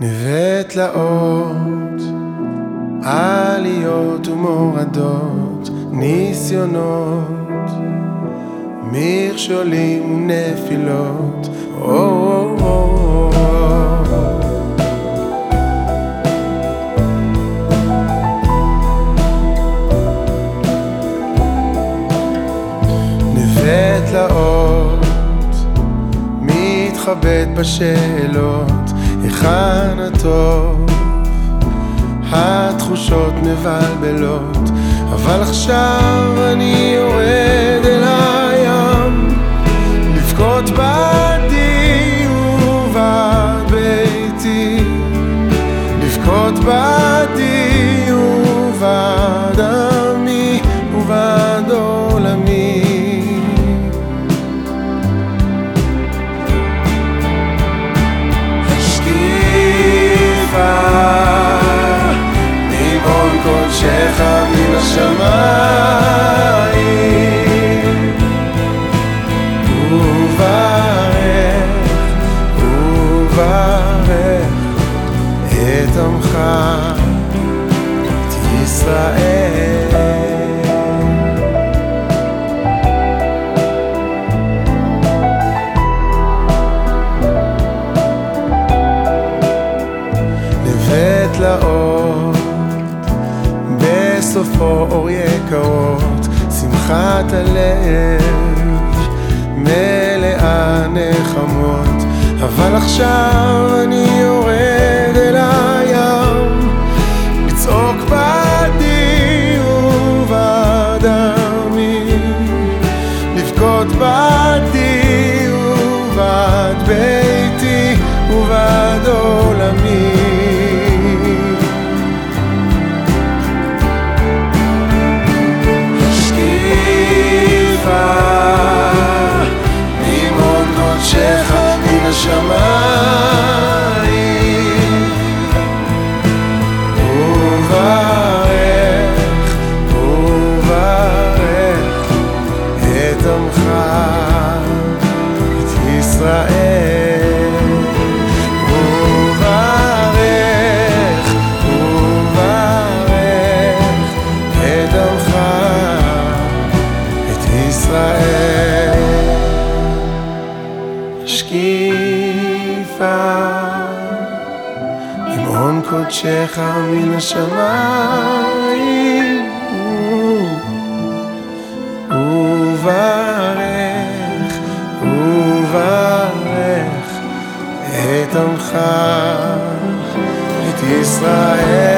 נווה תלאות, עליות ומורדות, ניסיונות, מכשולים ונפילות. נווה תלאות, מתחבט בשאלות היכן הטוב? התחושות מבלבלות, אבל עכשיו אני יורד אל הים, לבכות בעדי ובעד לבכות בעדי וברך את עמך, את ישראל. תלאות בסופו אור יקרות, שמחת הלב מלאה נחמות, אבל עכשיו אני יורד אל הים, לצעוק בעדי ובעד עמי, לבכות בעדי עמך, את ישראל וברך, וברך את עמך, את ישראל. שקיפה עם קודשך מן השמיים וברך את עמך את ישראל